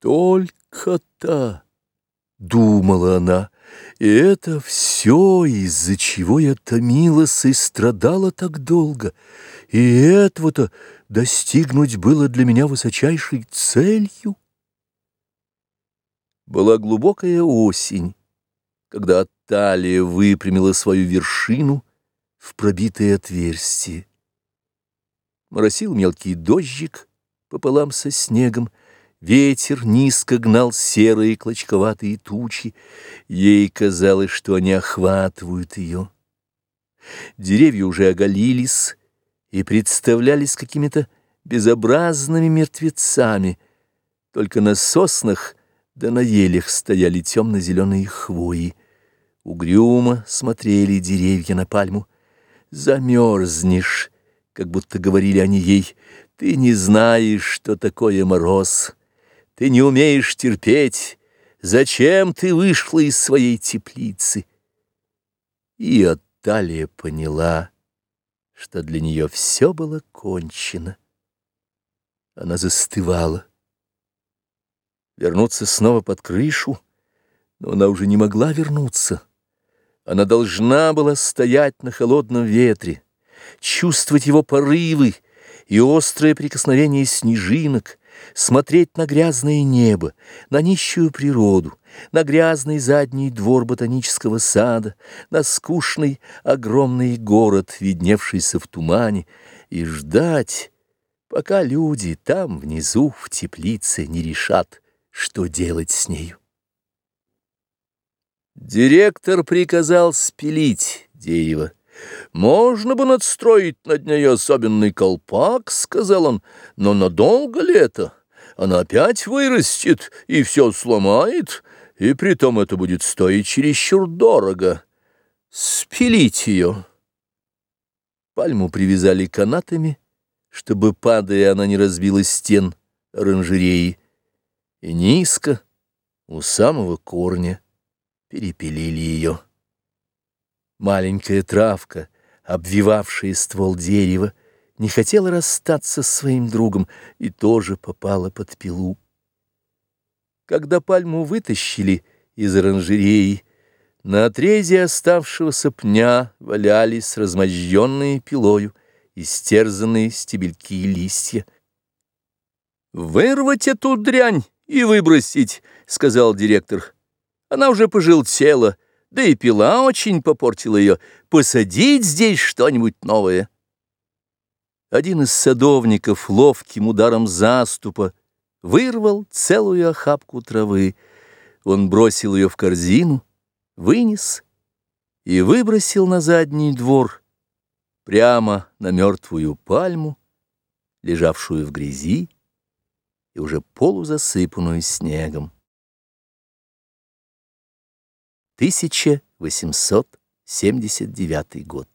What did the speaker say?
Только-то, думала она, и это все, из-за чего я томилась и страдала так долго, и этого-то достигнуть было для меня высочайшей целью. Была глубокая осень, когда талия выпрямила свою вершину в пробитое отверстие. Моросил мелкий дождик пополам со снегом, Ветер низко гнал серые клочковатые тучи. Ей казалось, что они охватывают ее. Деревья уже оголились и представлялись какими-то безобразными мертвецами. Только на соснах да на елях стояли темно-зеленые хвои. Угрюмо смотрели деревья на пальму. «Замерзнешь», как будто говорили они ей, — «ты не знаешь, что такое мороз». Ты не умеешь терпеть. Зачем ты вышла из своей теплицы? И Отталия поняла, что для нее все было кончено. Она застывала. Вернуться снова под крышу, но она уже не могла вернуться. Она должна была стоять на холодном ветре, чувствовать его порывы и острое прикосновение снежинок, смотреть на грязное небо, на нищую природу, на грязный задний двор ботанического сада, на скучный огромный город, видневшийся в тумане, и ждать, пока люди там внизу в теплице не решат, что делать с нею. Директор приказал спилить дерево. «Можно бы надстроить над ней особенный колпак», — сказал он, — «но надолго ли это? Она опять вырастет и все сломает, и притом это будет стоить чересчур дорого. Спилить ее». Пальму привязали канатами, чтобы, падая, она не разбила стен оранжереи, и низко, у самого корня, перепилили ее. Маленькая травка, обвивавшая ствол дерева, не хотела расстаться с своим другом и тоже попала под пилу. Когда пальму вытащили из оранжереи, на отрезе оставшегося пня валялись размозженные пилою истерзанные стебельки и листья. «Вырвать эту дрянь и выбросить», — сказал директор. «Она уже пожелтела» да и пила очень попортила ее, посадить здесь что-нибудь новое. Один из садовников ловким ударом заступа вырвал целую охапку травы. Он бросил ее в корзину, вынес и выбросил на задний двор, прямо на мертвую пальму, лежавшую в грязи и уже полузасыпанную снегом. 1879 год.